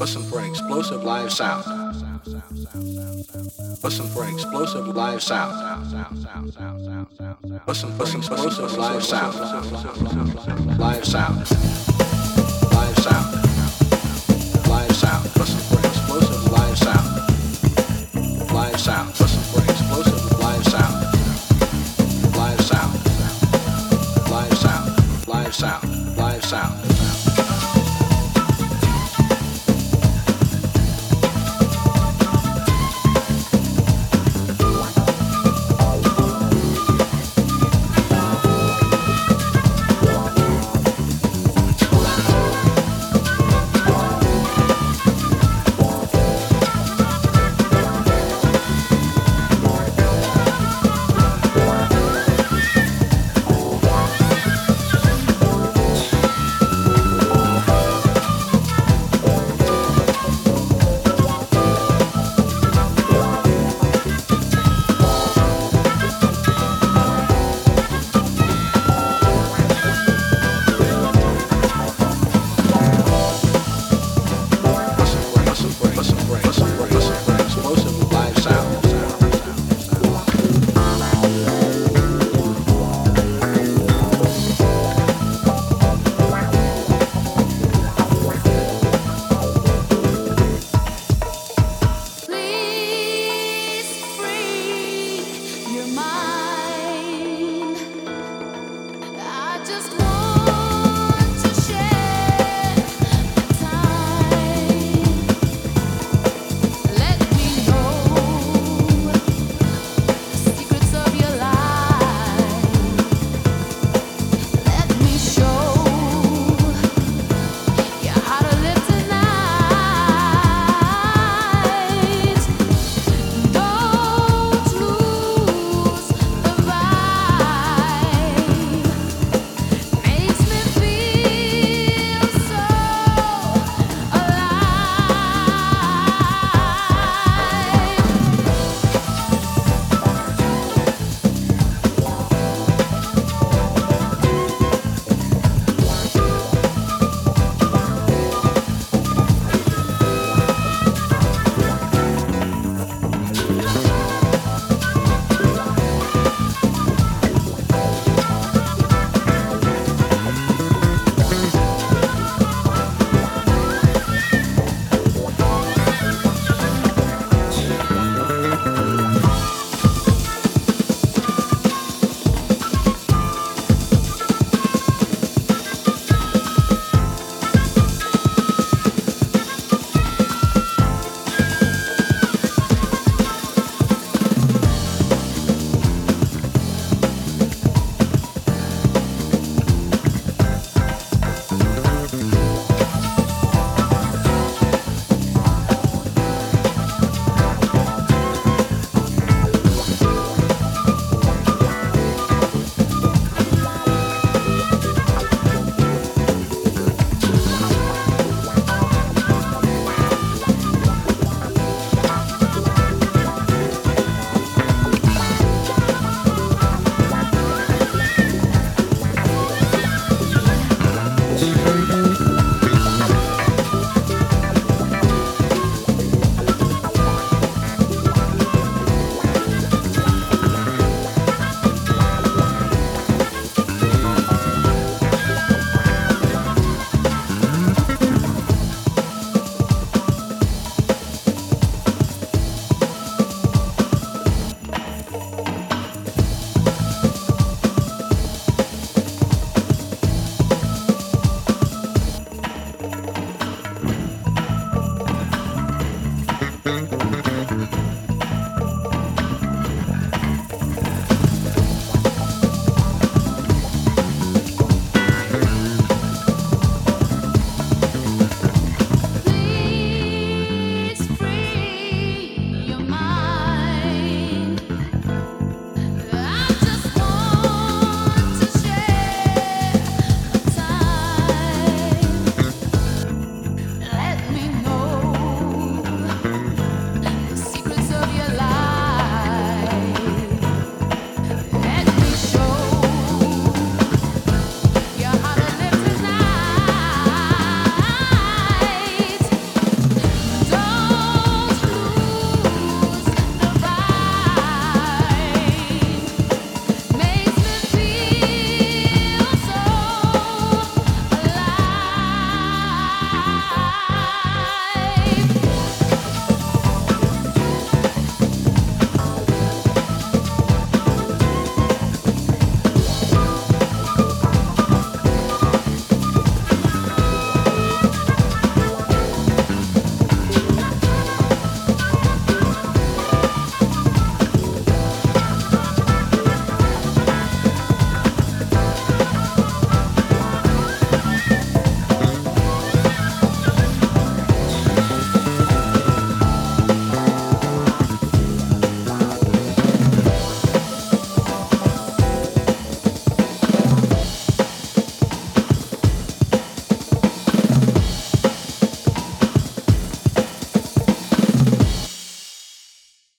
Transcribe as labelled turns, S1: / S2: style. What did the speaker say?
S1: Listen for an explosive live sound. Listen for an explosive live sound. Listen for an explosive live sound. Live sound. Live sound. Live sound. Listen for an explosive live sound. Live sound.